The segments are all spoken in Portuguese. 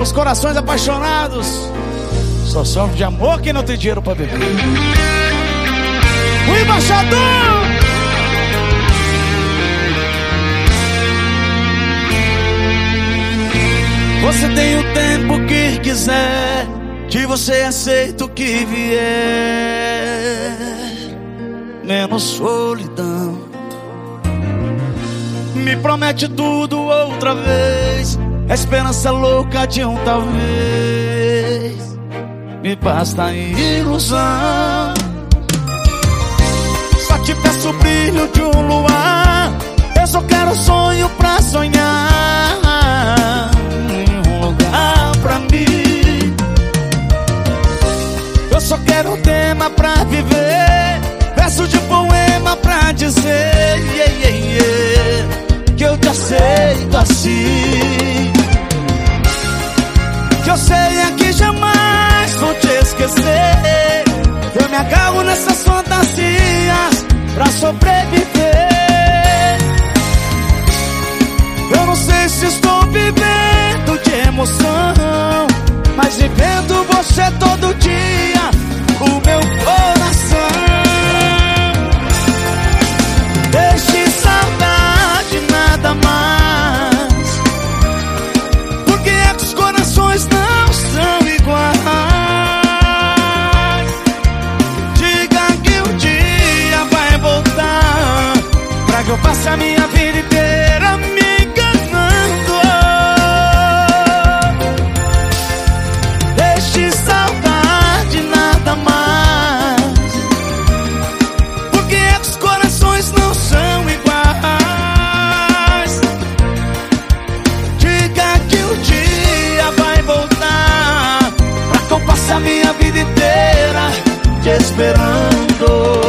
Os corações apaixonados só sofrem de amor quem não tem dinheiro pra beber. O embaixador! Você tem o tempo que quiser, de você aceita o que vier, menos solidão. Me promete tudo outra vez, a esperança louca de um talvez. Me basta ilusão. Só te peço o brilho de um luar, eu só quero sonho pra sonhar. só quero um tema pra viver Verso de poema pra dizer yeah, yeah, yeah, Que eu te aceito assim Que eu sei é que jamais vou te esquecer. Eu me agarro nessas fantasias Pra sobreviver eu passe a minha vida inteira me enganando. Deixe saudade nada mais. Porque os corações não são iguais. Diga que um dia vai voltar Pra que eu passe a minha vida inteira te esperando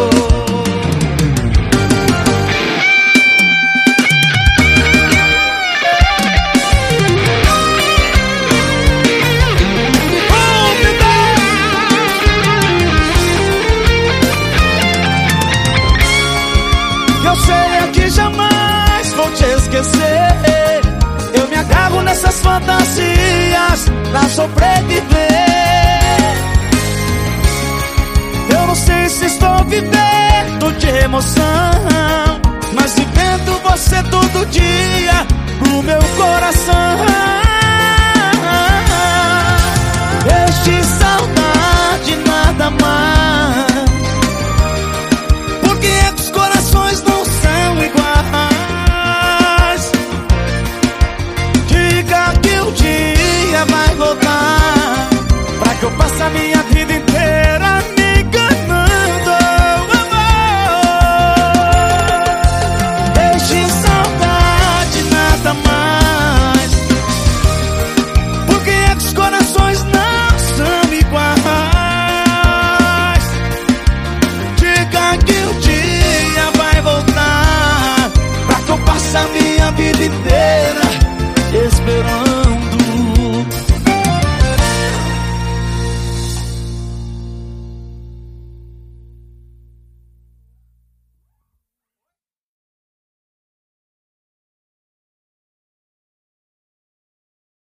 esquecer. Eu me agarro nessas fantasias pra sobreviver. Eu não sei se estou vivendo de emoção, mas vivendo você todo dia pro meu coração. essa minha